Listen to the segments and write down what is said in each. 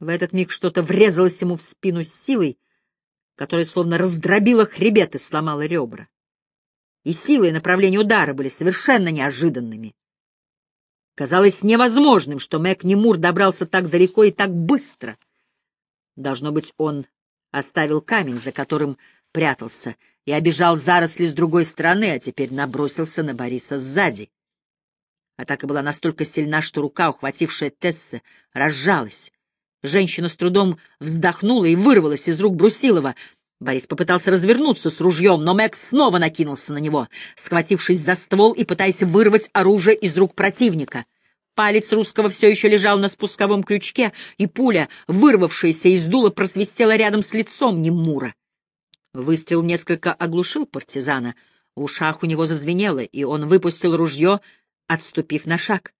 В этот миг что-то врезалось ему в спину с силой, которая словно раздробила хребет и сломала ребра. И сила и направление удара были совершенно неожиданными. Казалось невозможным, что Мэг Немур добрался так далеко и так быстро. Должно быть, он оставил камень, за которым прятался, и обежал заросли с другой стороны, а теперь набросился на Бориса сзади. Атака была настолько сильна, что рука, ухватившая Тесса, разжалась. Женщина с трудом вздохнула и вырвалась из рук Брусилова. Борис попытался развернуться с ружьем, но Мэкс снова накинулся на него, схватившись за ствол и пытаясь вырвать оружие из рук противника. Палец русского все еще лежал на спусковом крючке, и пуля, вырвавшаяся из дула, просвистела рядом с лицом Немура. Выстрел несколько оглушил партизана, в ушах у него зазвенело, и он выпустил ружье, отступив на шаг.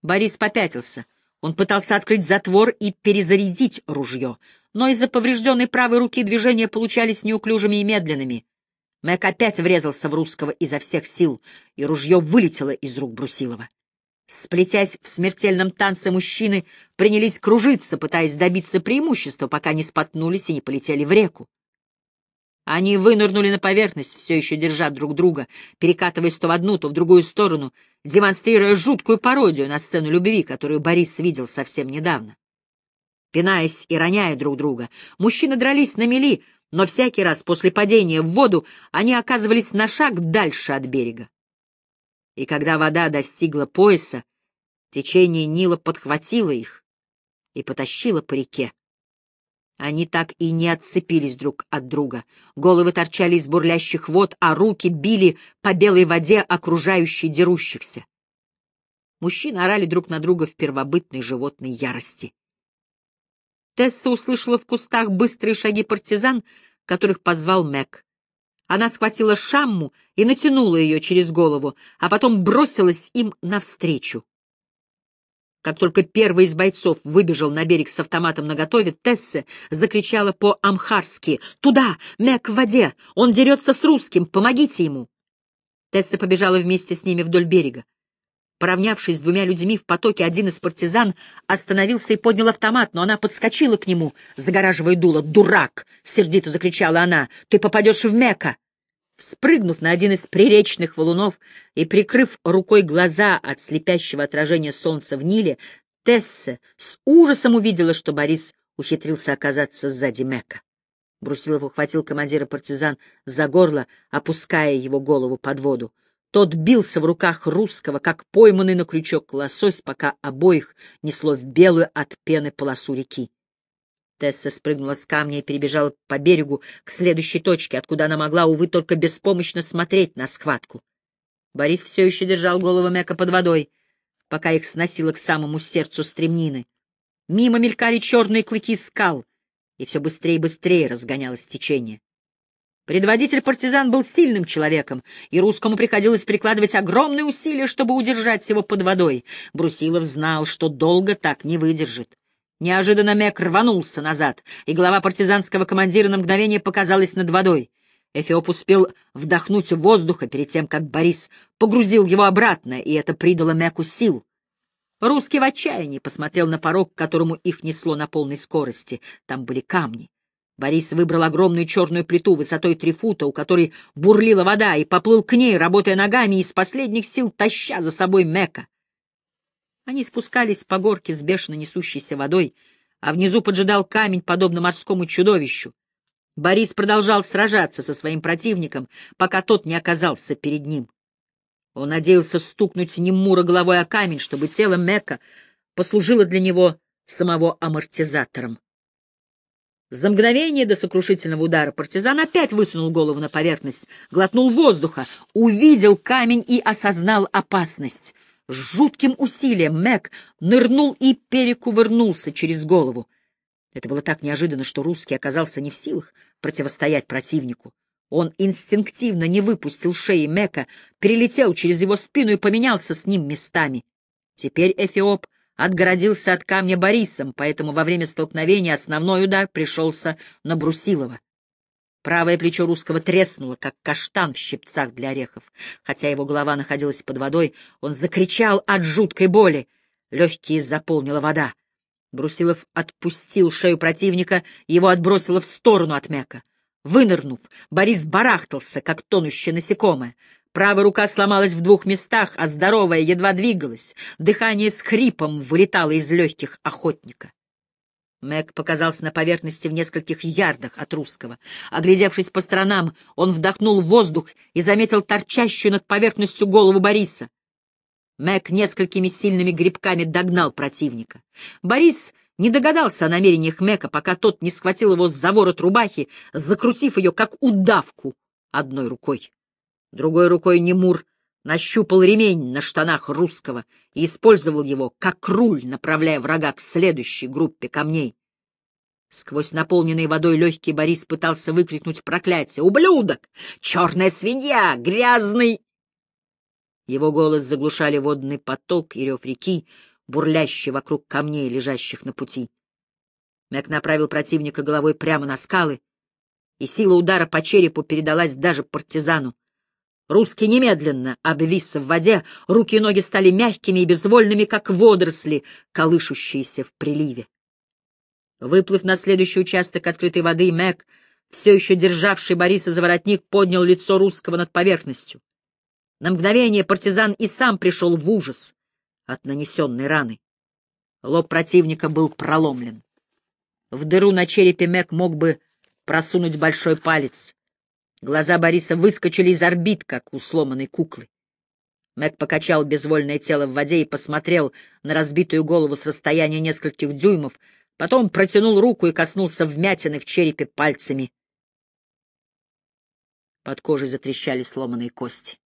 Борис попятился. Он пытался открыть затвор и перезарядить ружье, но из-за поврежденной правой руки движения получались неуклюжими и медленными. Мэг опять врезался в русского изо всех сил, и ружье вылетело из рук Брусилова. Сплетясь в смертельном танце, мужчины принялись кружиться, пытаясь добиться преимущества, пока не споткнулись и не полетели в реку. Они вынырнули на поверхность, все еще держа друг друга, перекатываясь то в одну, то в другую сторону, демонстрируя жуткую пародию на сцену любви, которую Борис видел совсем недавно. Пинаясь и роняя друг друга, мужчины дрались на мели, но всякий раз после падения в воду они оказывались на шаг дальше от берега и когда вода достигла пояса, течение Нила подхватило их и потащило по реке. Они так и не отцепились друг от друга. Головы торчали из бурлящих вод, а руки били по белой воде окружающей дерущихся. Мужчины орали друг на друга в первобытной животной ярости. Тесса услышала в кустах быстрые шаги партизан, которых позвал Мэг. Она схватила шамму и натянула ее через голову, а потом бросилась им навстречу. Как только первый из бойцов выбежал на берег с автоматом наготове, Тессе закричала по-амхарски «Туда! Мэг в воде! Он дерется с русским! Помогите ему!» Тесса побежала вместе с ними вдоль берега. Поравнявшись с двумя людьми в потоке, один из партизан остановился и поднял автомат, но она подскочила к нему, загораживая дуло. «Дурак!» — сердито закричала она. «Ты попадешь в Мека!» Спрыгнув на один из приречных валунов и прикрыв рукой глаза от слепящего отражения солнца в Ниле, Тесса с ужасом увидела, что Борис ухитрился оказаться сзади Мека. Брусилов ухватил командира партизан за горло, опуская его голову под воду. Тот бился в руках русского, как пойманный на крючок лосось, пока обоих несло в белую от пены полосу реки. Тесса спрыгнула с камня и перебежала по берегу к следующей точке, откуда она могла, увы, только беспомощно смотреть на схватку. Борис все еще держал голову Мека под водой, пока их сносило к самому сердцу стремнины. Мимо мелькали черные клыки скал, и все быстрее и быстрее разгонялось течение. Предводитель партизан был сильным человеком, и русскому приходилось прикладывать огромные усилия, чтобы удержать его под водой. Брусилов знал, что долго так не выдержит. Неожиданно Мек рванулся назад, и голова партизанского командира на мгновение показалась над водой. Эфиоп успел вдохнуть воздуха перед тем, как Борис погрузил его обратно, и это придало Меку сил. Русский в отчаянии посмотрел на порог, к которому их несло на полной скорости. Там были камни. Борис выбрал огромную черную плиту высотой три фута, у которой бурлила вода, и поплыл к ней, работая ногами из последних сил таща за собой Мека. Они спускались по горке с бешено несущейся водой, а внизу поджидал камень, подобно морскому чудовищу. Борис продолжал сражаться со своим противником, пока тот не оказался перед ним. Он надеялся стукнуть Немура головой о камень, чтобы тело Мека послужило для него самого амортизатором. За мгновение до сокрушительного удара партизан опять высунул голову на поверхность, глотнул воздуха, увидел камень и осознал опасность. С жутким усилием Мэг нырнул и перекувырнулся через голову. Это было так неожиданно, что русский оказался не в силах противостоять противнику. Он инстинктивно не выпустил шеи Мека, перелетел через его спину и поменялся с ним местами. Теперь Эфиоп отгородился от камня Борисом, поэтому во время столкновения основной удар пришелся на Брусилова. Правое плечо русского треснуло, как каштан в щипцах для орехов. Хотя его голова находилась под водой, он закричал от жуткой боли. Легкие заполнила вода. Брусилов отпустил шею противника, его отбросило в сторону от Мека. Вынырнув, Борис барахтался, как тонущее насекомое. Правая рука сломалась в двух местах, а здоровая едва двигалась. Дыхание с хрипом вылетало из легких охотника. Мэг показался на поверхности в нескольких ярдах от русского. Оглядевшись по сторонам, он вдохнул воздух и заметил торчащую над поверхностью голову Бориса. Мэг несколькими сильными грибками догнал противника. Борис не догадался о намерениях Мэка, пока тот не схватил его за ворот рубахи, закрутив ее, как удавку, одной рукой. Другой рукой Немур нащупал ремень на штанах русского и использовал его как руль, направляя врага к следующей группе камней. Сквозь наполненные водой легкий Борис пытался выкрикнуть проклятие. «Ублюдок! Черная свинья! Грязный!» Его голос заглушали водный поток и рев реки, бурлящий вокруг камней, лежащих на пути. Мэг направил противника головой прямо на скалы, и сила удара по черепу передалась даже партизану. Русский немедленно обвис в воде, руки и ноги стали мягкими и безвольными, как водоросли, колышущиеся в приливе. Выплыв на следующий участок открытой воды, Мэг, все еще державший Бориса за воротник, поднял лицо русского над поверхностью. На мгновение партизан и сам пришел в ужас от нанесенной раны. Лоб противника был проломлен. В дыру на черепе Мэг мог бы просунуть большой палец. Глаза Бориса выскочили из орбит, как у сломанной куклы. Мэг покачал безвольное тело в воде и посмотрел на разбитую голову с расстояния нескольких дюймов, потом протянул руку и коснулся вмятины в черепе пальцами. Под кожей затрещали сломанные кости.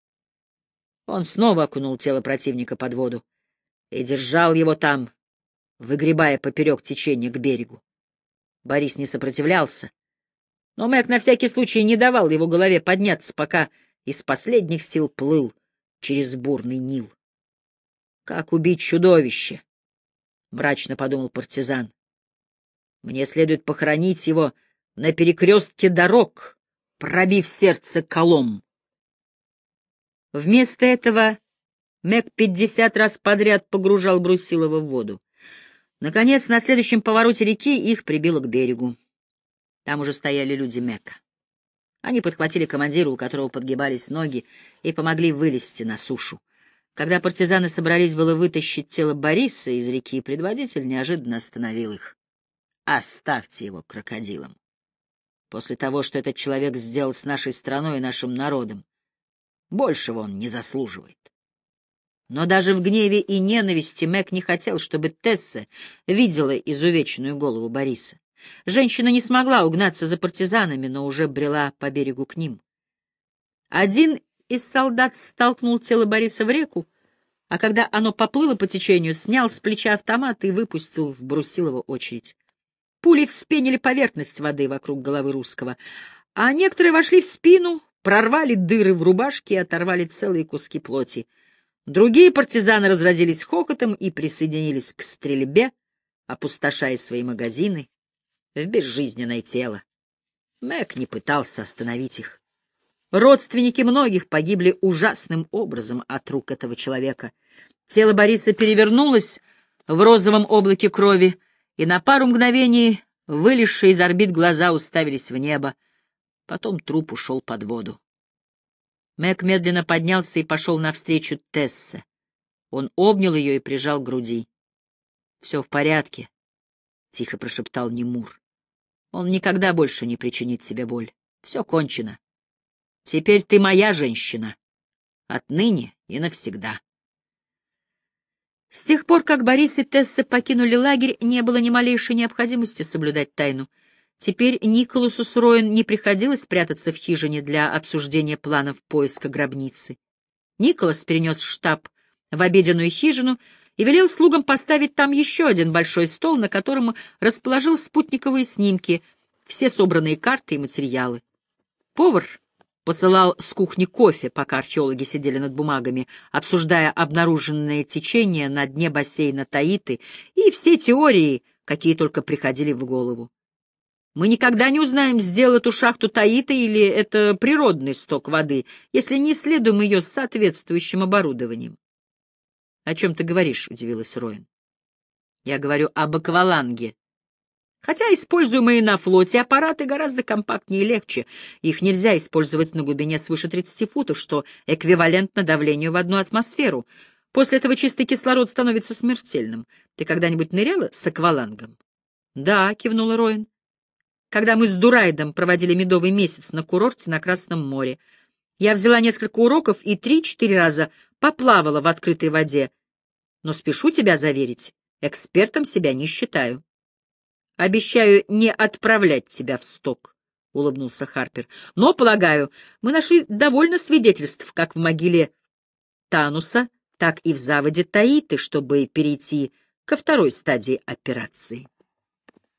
Он снова окунул тело противника под воду и держал его там, выгребая поперек течения к берегу. Борис не сопротивлялся, но Мэг на всякий случай не давал его голове подняться, пока из последних сил плыл через бурный Нил. «Как убить чудовище?» — мрачно подумал партизан. «Мне следует похоронить его на перекрестке дорог, пробив сердце колом». Вместо этого Мэг пятьдесят раз подряд погружал Брусилова в воду. Наконец, на следующем повороте реки их прибило к берегу. Там уже стояли люди Мека. Они подхватили командира, у которого подгибались ноги, и помогли вылезти на сушу. Когда партизаны собрались было вытащить тело Бориса из реки, предводитель неожиданно остановил их. «Оставьте его крокодилам. После того, что этот человек сделал с нашей страной и нашим народом, Большего он не заслуживает. Но даже в гневе и ненависти Мэг не хотел, чтобы Тесса видела изувеченную голову Бориса. Женщина не смогла угнаться за партизанами, но уже брела по берегу к ним. Один из солдат столкнул тело Бориса в реку, а когда оно поплыло по течению, снял с плеча автомат и выпустил в Брусилова очередь. Пули вспенили поверхность воды вокруг головы русского, а некоторые вошли в спину, прорвали дыры в рубашке и оторвали целые куски плоти. Другие партизаны разразились хохотом и присоединились к стрельбе, опустошая свои магазины в безжизненное тело. Мэг не пытался остановить их. Родственники многих погибли ужасным образом от рук этого человека. Тело Бориса перевернулось в розовом облаке крови, и на пару мгновений вылезшие из орбит глаза уставились в небо. Потом труп ушел под воду. Мэг медленно поднялся и пошел навстречу Тессе. Он обнял ее и прижал к груди. — Все в порядке, — тихо прошептал Немур. Он никогда больше не причинит себе боль. Все кончено. Теперь ты моя женщина. Отныне и навсегда. С тех пор, как Борис и Тесса покинули лагерь, не было ни малейшей необходимости соблюдать тайну. Теперь Николасу Сроин не приходилось прятаться в хижине для обсуждения планов поиска гробницы. Николас перенес штаб в обеденную хижину и велел слугам поставить там еще один большой стол, на котором расположил спутниковые снимки, все собранные карты и материалы. Повар посылал с кухни кофе, пока археологи сидели над бумагами, обсуждая обнаруженное течение на дне бассейна Таиты и все теории, какие только приходили в голову. Мы никогда не узнаем, сделал эту шахту Таита или это природный сток воды, если не исследуем ее с соответствующим оборудованием. — О чем ты говоришь? — удивилась Роин. Я говорю об акваланге. Хотя используемые на флоте аппараты гораздо компактнее и легче. Их нельзя использовать на глубине свыше 30 футов, что эквивалентно давлению в одну атмосферу. После этого чистый кислород становится смертельным. Ты когда-нибудь ныряла с аквалангом? — Да, — кивнула Роин. Когда мы с Дурайдом проводили медовый месяц на курорте на Красном море, я взяла несколько уроков и три-четыре раза поплавала в открытой воде. Но спешу тебя заверить, экспертом себя не считаю. Обещаю не отправлять тебя в сток, — улыбнулся Харпер. Но, полагаю, мы нашли довольно свидетельств как в могиле Тануса, так и в заводе Таиты, чтобы перейти ко второй стадии операции.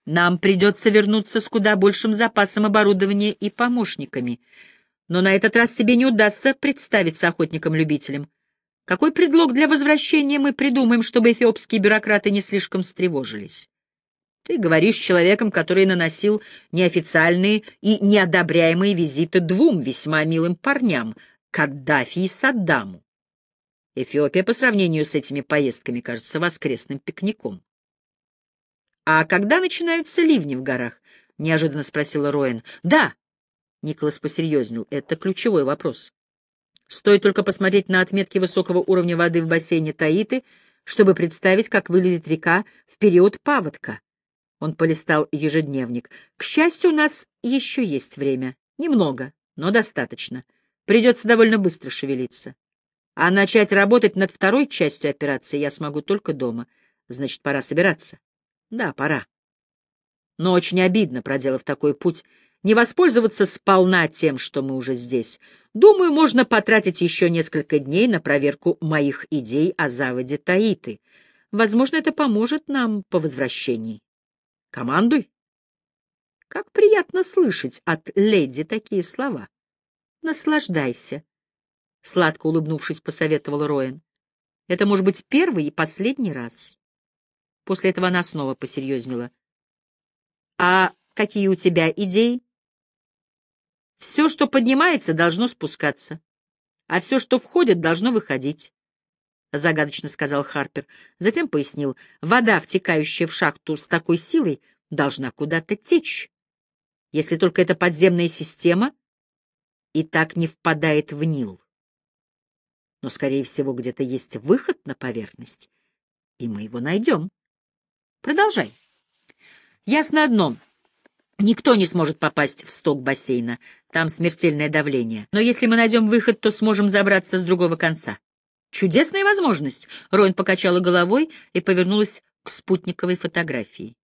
Нам придется вернуться с куда большим запасом оборудования и помощниками. Но на этот раз тебе не удастся представиться охотником-любителем. Какой предлог для возвращения мы придумаем, чтобы эфиопские бюрократы не слишком встревожились? Ты говоришь с человеком, который наносил неофициальные и неодобряемые визиты двум весьма милым парням — Каддафи и Саддаму. Эфиопия по сравнению с этими поездками кажется воскресным пикником. — А когда начинаются ливни в горах? — неожиданно спросила Роэн. — Да. Николас посерьезнел. Это ключевой вопрос. Стоит только посмотреть на отметки высокого уровня воды в бассейне Таиты, чтобы представить, как выглядит река в период паводка. Он полистал ежедневник. К счастью, у нас еще есть время. Немного, но достаточно. Придется довольно быстро шевелиться. А начать работать над второй частью операции я смогу только дома. Значит, пора собираться. Да, пора. Но очень обидно, проделав такой путь, не воспользоваться сполна тем, что мы уже здесь. Думаю, можно потратить еще несколько дней на проверку моих идей о заводе Таиты. Возможно, это поможет нам по возвращении. Командуй. Как приятно слышать от леди такие слова. Наслаждайся. Сладко улыбнувшись, посоветовал Роэн. Это может быть первый и последний раз. После этого она снова посерьезнела. А какие у тебя идеи? Все, что поднимается, должно спускаться, а все, что входит, должно выходить. — загадочно сказал Харпер. Затем пояснил, вода, втекающая в шахту с такой силой, должна куда-то течь. Если только эта подземная система и так не впадает в Нил. Но, скорее всего, где-то есть выход на поверхность, и мы его найдем. Продолжай. Ясно одно. Никто не сможет попасть в сток бассейна. Там смертельное давление. Но если мы найдем выход, то сможем забраться с другого конца. Чудесная возможность. Роин покачала головой и повернулась к спутниковой фотографии.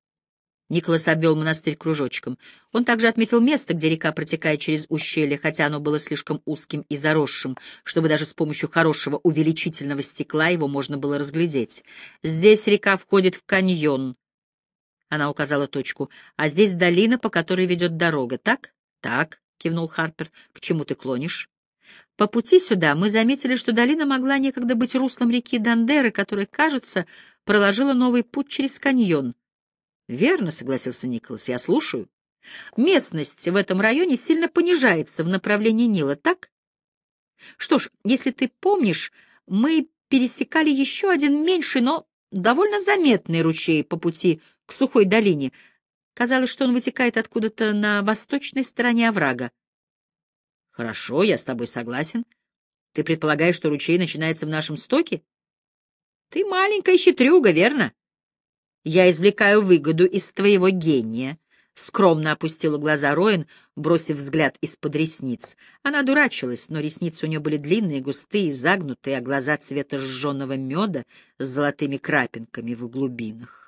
Николас обвел монастырь кружочком. Он также отметил место, где река протекает через ущелье, хотя оно было слишком узким и заросшим, чтобы даже с помощью хорошего увеличительного стекла его можно было разглядеть. Здесь река входит в каньон. Она указала точку. А здесь долина, по которой ведет дорога, так? Так, кивнул Харпер. К чему ты клонишь? По пути сюда мы заметили, что долина могла некогда быть руслом реки Дандеры, которая, кажется, проложила новый путь через каньон. — Верно, — согласился Николас, — я слушаю. Местность в этом районе сильно понижается в направлении Нила, так? Что ж, если ты помнишь, мы пересекали еще один меньший, но довольно заметный ручей по пути к сухой долине. Казалось, что он вытекает откуда-то на восточной стороне оврага. Хорошо, я с тобой согласен. Ты предполагаешь, что ручей начинается в нашем стоке? Ты маленькая хитрюга, верно? Я извлекаю выгоду из твоего гения. Скромно опустила глаза Роин, бросив взгляд из-под ресниц. Она дурачилась, но ресницы у нее были длинные, густые, загнутые, а глаза цвета сжженного меда с золотыми крапинками в глубинах.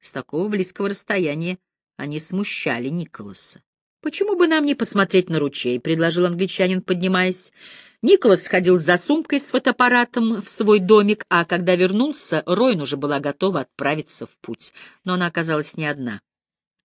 С такого близкого расстояния они смущали Николаса. «Почему бы нам не посмотреть на ручей?» — предложил англичанин, поднимаясь. Николас сходил за сумкой с фотоаппаратом в свой домик, а когда вернулся, Ройн уже была готова отправиться в путь. Но она оказалась не одна.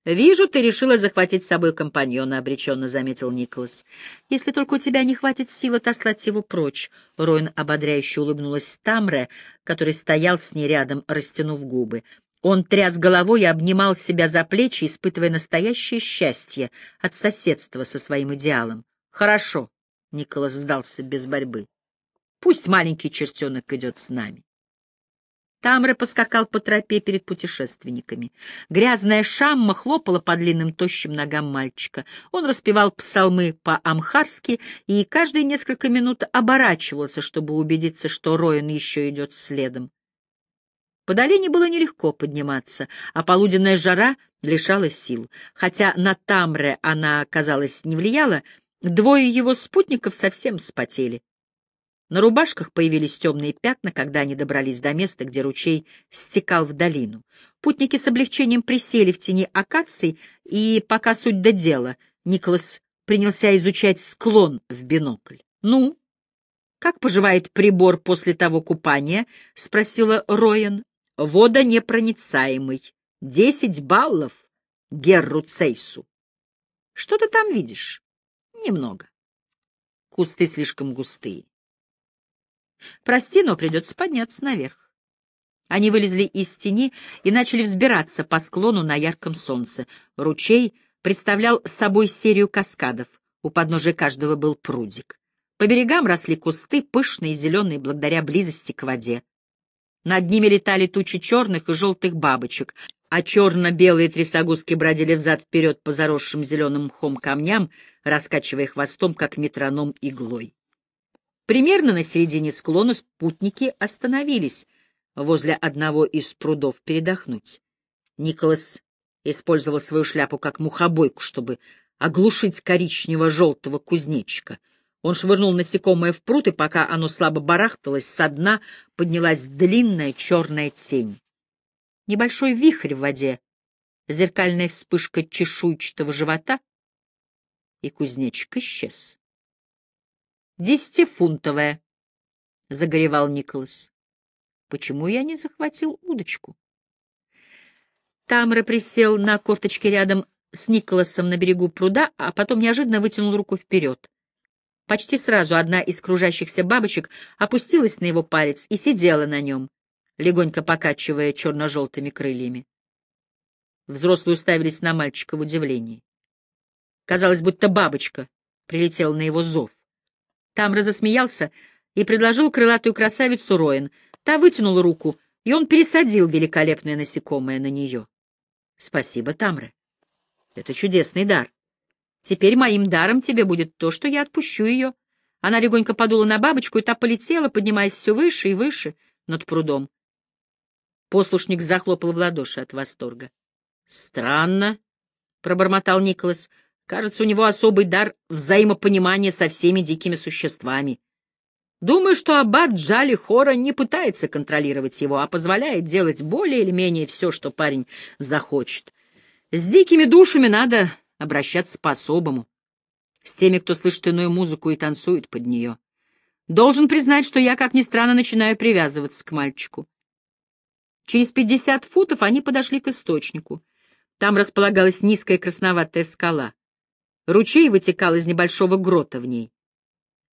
«Вижу, ты решила захватить с собой компаньона», — обреченно заметил Николас. «Если только у тебя не хватит сил отослать его прочь», — Ройн ободряюще улыбнулась Тамре, который стоял с ней рядом, растянув губы. Он тряс головой и обнимал себя за плечи, испытывая настоящее счастье от соседства со своим идеалом. «Хорошо», — Николас сдался без борьбы. «Пусть маленький чертенок идет с нами». Тамре поскакал по тропе перед путешественниками. Грязная шамма хлопала по длинным тощим ногам мальчика. Он распевал псалмы по-амхарски и каждые несколько минут оборачивался, чтобы убедиться, что Роин еще идет следом. По долине было нелегко подниматься, а полуденная жара лишала сил. Хотя на Тамре она, казалось, не влияла, двое его спутников совсем спотели. На рубашках появились темные пятна, когда они добрались до места, где ручей стекал в долину. Путники с облегчением присели в тени акаций, и, пока суть до дела, Николас принялся изучать склон в бинокль. «Ну, как поживает прибор после того купания?» — спросила Роян. «Водонепроницаемый. Десять баллов Герру Цейсу. Что ты там видишь?» «Немного. Кусты слишком густые. Прости, но придется подняться наверх. Они вылезли из тени и начали взбираться по склону на ярком солнце. Ручей представлял собой серию каскадов. У подножия каждого был прудик. По берегам росли кусты, пышные и зеленые благодаря близости к воде. Над ними летали тучи черных и желтых бабочек, а черно-белые трясогузки бродили взад-вперед по заросшим зеленым мхом камням, раскачивая хвостом, как метроном иглой. Примерно на середине склона спутники остановились возле одного из прудов передохнуть. Николас использовал свою шляпу как мухобойку, чтобы оглушить коричнево-желтого кузнечика. Он швырнул насекомое в пруд, и пока оно слабо барахталось, со дна поднялась длинная черная тень. Небольшой вихрь в воде, зеркальная вспышка чешуйчатого живота, и кузнечик исчез. Десятифунтовая, — загоревал Николас. Почему я не захватил удочку? Тамра присел на корточке рядом с Николасом на берегу пруда, а потом неожиданно вытянул руку вперед. Почти сразу одна из кружащихся бабочек опустилась на его палец и сидела на нем, легонько покачивая черно-желтыми крыльями. Взрослые уставились на мальчика в удивлении. Казалось, будто бабочка прилетела на его зов. Там разосмеялся и предложил крылатую красавицу Роин. Та вытянула руку, и он пересадил великолепное насекомое на нее. — Спасибо, Тамре. Это чудесный дар. Теперь моим даром тебе будет то, что я отпущу ее. Она легонько подула на бабочку, и та полетела, поднимаясь все выше и выше над прудом. Послушник захлопал в ладоши от восторга. — Странно, — пробормотал Николас, Кажется, у него особый дар взаимопонимания со всеми дикими существами. Думаю, что аббат Джали Хора не пытается контролировать его, а позволяет делать более или менее все, что парень захочет. С дикими душами надо обращаться по-особому. С теми, кто слышит иную музыку и танцует под нее. Должен признать, что я, как ни странно, начинаю привязываться к мальчику. Через пятьдесят футов они подошли к источнику. Там располагалась низкая красноватая скала. Ручей вытекал из небольшого грота в ней.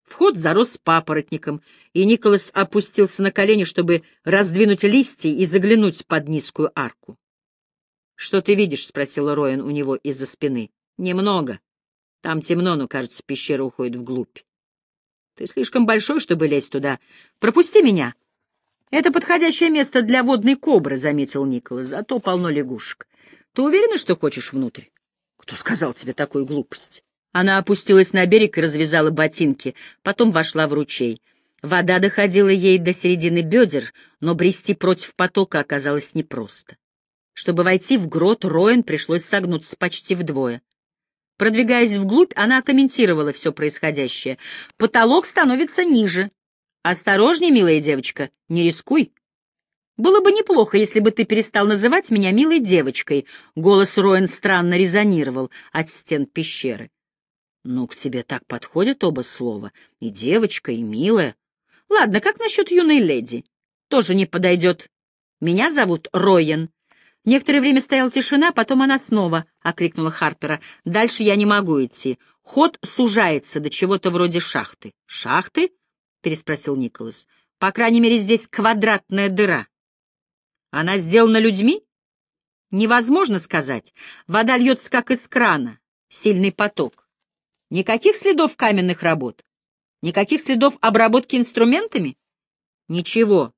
Вход зарос папоротником, и Николас опустился на колени, чтобы раздвинуть листья и заглянуть под низкую арку. — Что ты видишь? — спросил Роин у него из-за спины. — Немного. Там темно, но, кажется, пещера уходит вглубь. — Ты слишком большой, чтобы лезть туда. Пропусти меня. — Это подходящее место для водной кобры, — заметил Николас, — зато полно лягушек. Ты уверена, что хочешь внутрь? Кто сказал тебе такую глупость? Она опустилась на берег и развязала ботинки, потом вошла в ручей. Вода доходила ей до середины бедер, но брести против потока оказалось непросто. Чтобы войти в грот, Роэн пришлось согнуться почти вдвое. Продвигаясь вглубь, она комментировала все происходящее. «Потолок становится ниже. Осторожней, милая девочка, не рискуй. Было бы неплохо, если бы ты перестал называть меня милой девочкой. Голос Роэн странно резонировал от стен пещеры. Ну, к тебе так подходят оба слова. И девочка, и милая. Ладно, как насчет юной леди? Тоже не подойдет. Меня зовут Роен. Некоторое время стояла тишина, потом она снова окликнула Харпера. Дальше я не могу идти. Ход сужается до чего-то вроде шахты. Шахты? переспросил Николас. По крайней мере, здесь квадратная дыра. Она сделана людьми? Невозможно сказать. Вода льется как из крана, сильный поток. Никаких следов каменных работ? Никаких следов обработки инструментами? Ничего.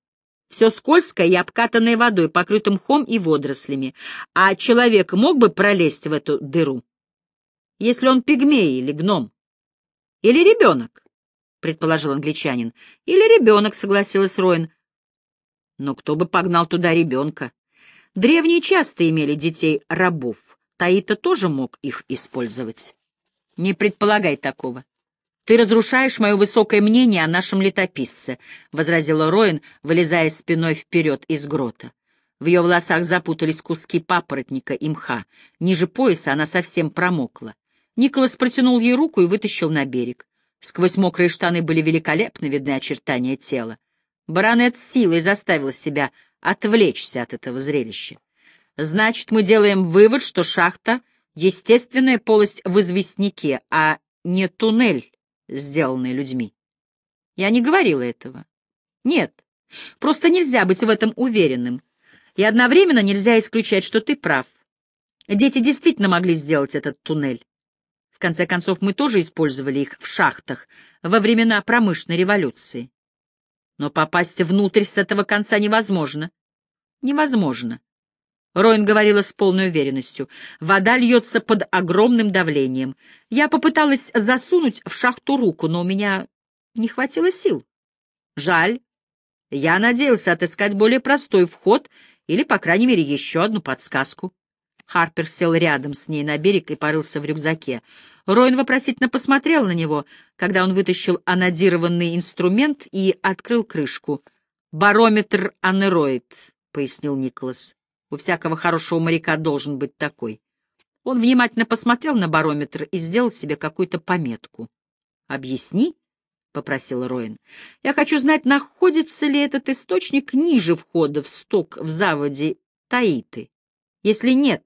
Все скользкое и обкатанное водой, покрытым мхом и водорослями. А человек мог бы пролезть в эту дыру? Если он пигмей или гном? Или ребенок, предположил англичанин. Или ребенок, согласилась Роин. Но кто бы погнал туда ребенка? Древние часто имели детей-рабов. Таита тоже мог их использовать. Не предполагай такого. Ты разрушаешь мое высокое мнение о нашем летописце, — возразила Роин, вылезая спиной вперед из грота. В ее волосах запутались куски папоротника и мха. Ниже пояса она совсем промокла. Николас протянул ей руку и вытащил на берег. Сквозь мокрые штаны были великолепно видны очертания тела. Баронет с силой заставил себя отвлечься от этого зрелища. Значит, мы делаем вывод, что шахта — естественная полость в известняке, а не туннель, сделанный людьми. Я не говорила этого. Нет, просто нельзя быть в этом уверенным. И одновременно нельзя исключать, что ты прав. Дети действительно могли сделать этот туннель. В конце концов, мы тоже использовали их в шахтах во времена промышленной революции. Но попасть внутрь с этого конца невозможно. Невозможно. Роин говорила с полной уверенностью. Вода льется под огромным давлением. Я попыталась засунуть в шахту руку, но у меня не хватило сил. Жаль. Я надеялся отыскать более простой вход или, по крайней мере, еще одну подсказку. Харпер сел рядом с ней на берег и порылся в рюкзаке. Роин вопросительно посмотрел на него, когда он вытащил анодированный инструмент и открыл крышку. «Барометр анероид», — пояснил Николас. У всякого хорошего моряка должен быть такой. Он внимательно посмотрел на барометр и сделал себе какую-то пометку. «Объясни», — попросил Роин. «Я хочу знать, находится ли этот источник ниже входа в сток в заводе Таиты. Если нет,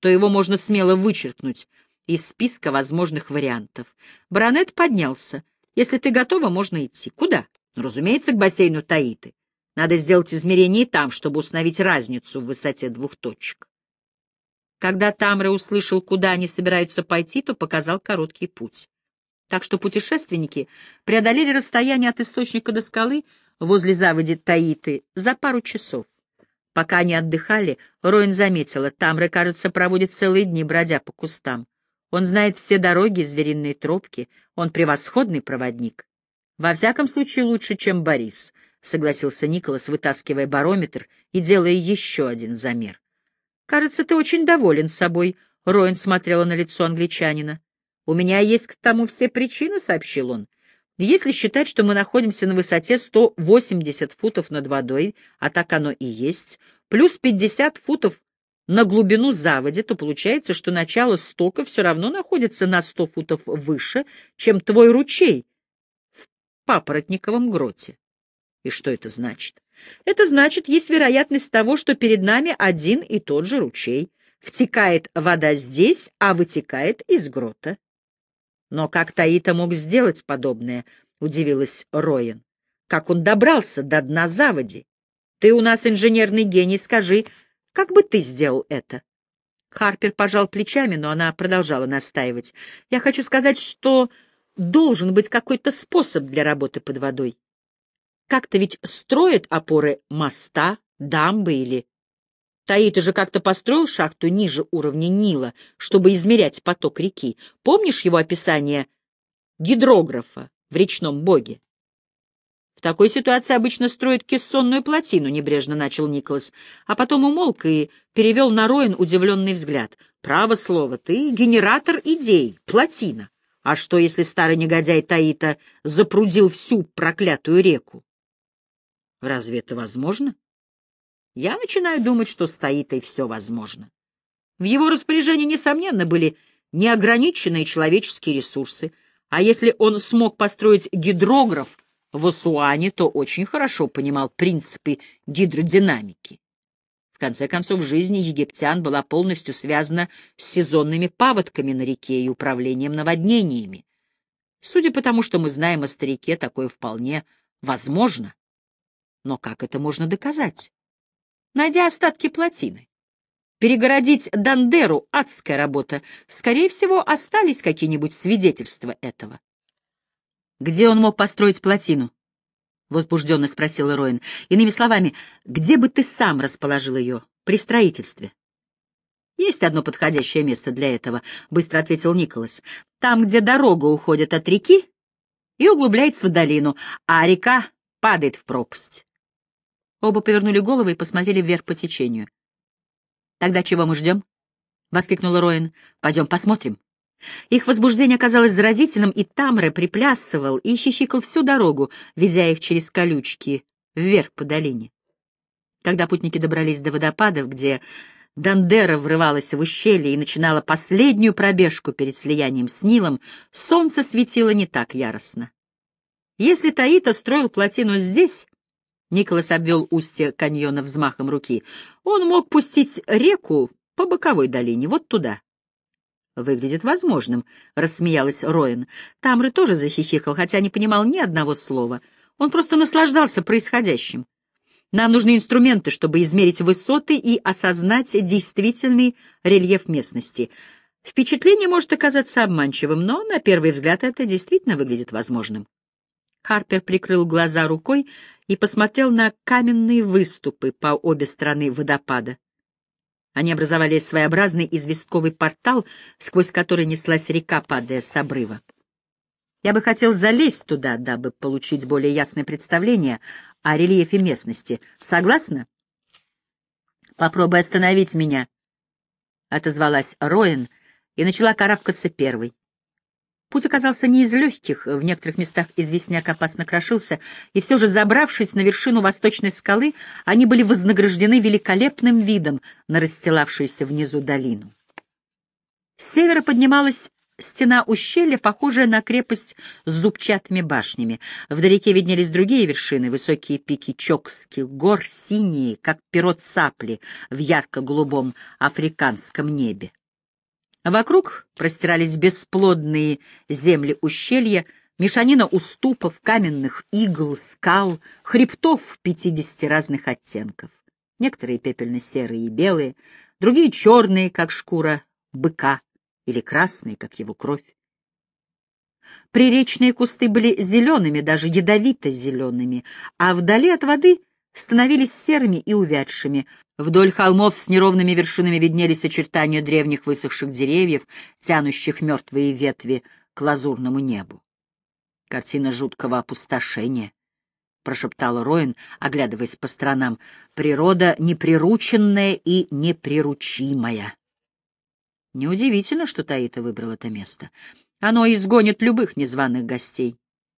то его можно смело вычеркнуть из списка возможных вариантов». Баронет поднялся. «Если ты готова, можно идти. Куда?» «Ну, разумеется, к бассейну Таиты. Надо сделать измерение и там, чтобы установить разницу в высоте двух точек. Когда Тамра услышал, куда они собираются пойти, то показал короткий путь. Так что путешественники преодолели расстояние от источника до скалы возле заводи Таиты за пару часов. Пока они отдыхали, Роин заметила, Тамра, кажется, проводит целые дни, бродя по кустам. Он знает все дороги, звериные тропки, он превосходный проводник. Во всяком случае, лучше, чем Борис —— согласился Николас, вытаскивая барометр и делая еще один замер. «Кажется, ты очень доволен собой», — Роин смотрела на лицо англичанина. «У меня есть к тому все причины», — сообщил он. «Если считать, что мы находимся на высоте 180 футов над водой, а так оно и есть, плюс 50 футов на глубину заводи, то получается, что начало стока все равно находится на 100 футов выше, чем твой ручей в папоротниковом гроте. И что это значит? Это значит, есть вероятность того, что перед нами один и тот же ручей. Втекает вода здесь, а вытекает из грота. Но как Таита мог сделать подобное, удивилась Роен. Как он добрался до дна заводи? Ты у нас инженерный гений, скажи, как бы ты сделал это? Харпер пожал плечами, но она продолжала настаивать. Я хочу сказать, что должен быть какой-то способ для работы под водой. Как-то ведь строят опоры моста, дамбы или... Таита же как-то построил шахту ниже уровня Нила, чтобы измерять поток реки. Помнишь его описание гидрографа в речном боге? В такой ситуации обычно строят кессонную плотину, небрежно начал Николас, а потом умолк и перевел на Роин удивленный взгляд. Право слово, ты генератор идей, плотина. А что, если старый негодяй Таита запрудил всю проклятую реку? Разве это возможно? Я начинаю думать, что стоит и все возможно. В его распоряжении, несомненно, были неограниченные человеческие ресурсы, а если он смог построить гидрограф в Асуане, то очень хорошо понимал принципы гидродинамики. В конце концов, жизнь египтян была полностью связана с сезонными паводками на реке и управлением наводнениями. Судя по тому, что мы знаем о старике, такое вполне возможно. Но как это можно доказать? Найдя остатки плотины. Перегородить Дандеру — адская работа. Скорее всего, остались какие-нибудь свидетельства этого. Где он мог построить плотину? — возбужденно спросил Роин. «Иными словами, где бы ты сам расположил ее при строительстве?» «Есть одно подходящее место для этого», — быстро ответил Николас. «Там, где дорога уходит от реки и углубляется в долину, а река падает в пропасть». Оба повернули головы и посмотрели вверх по течению. «Тогда чего мы ждем?» — воскликнул Роин. «Пойдем посмотрим». Их возбуждение казалось заразительным, и Тамре приплясывал и хихикал всю дорогу, ведя их через колючки вверх по долине. Когда путники добрались до водопадов, где Дандера врывалась в ущелье и начинала последнюю пробежку перед слиянием с Нилом, солнце светило не так яростно. Если Таита строил плотину здесь, Николас обвел устье каньона взмахом руки, он мог пустить реку по боковой долине, вот туда. «Выглядит возможным», — рассмеялась Роин. Тамры тоже захихикал, хотя не понимал ни одного слова. Он просто наслаждался происходящим. Нам нужны инструменты, чтобы измерить высоты и осознать действительный рельеф местности. Впечатление может оказаться обманчивым, но на первый взгляд это действительно выглядит возможным. Харпер прикрыл глаза рукой и посмотрел на каменные выступы по обе стороны водопада. Они образовали своеобразный известковый портал, сквозь который неслась река, падая с обрыва. Я бы хотел залезть туда, дабы получить более ясное представление о рельефе местности. Согласна? Попробуй остановить меня, — отозвалась Роэн и начала карабкаться первой. Путь оказался не из легких, в некоторых местах известняк опасно крошился, и все же, забравшись на вершину восточной скалы, они были вознаграждены великолепным видом на расстилавшуюся внизу долину. С севера поднималась стена ущелья, похожая на крепость с зубчатыми башнями. Вдалеке виднелись другие вершины, высокие пики Чокских гор, синие, как перо цапли в ярко-голубом африканском небе. Вокруг простирались бесплодные земли ущелья, мешанина уступов, каменных игл, скал, хребтов пятидесяти разных оттенков. Некоторые пепельно-серые и белые, другие черные, как шкура быка, или красные, как его кровь. Приречные кусты были зелеными, даже ядовито-зелеными, а вдали от воды становились серыми и увядшими, Вдоль холмов с неровными вершинами виднелись очертания древних высохших деревьев, тянущих мертвые ветви к лазурному небу. Картина жуткого опустошения, — прошептал Роин, оглядываясь по сторонам. Природа неприрученная и неприручимая. Неудивительно, что Таита выбрал это место. Оно изгонит любых незваных гостей.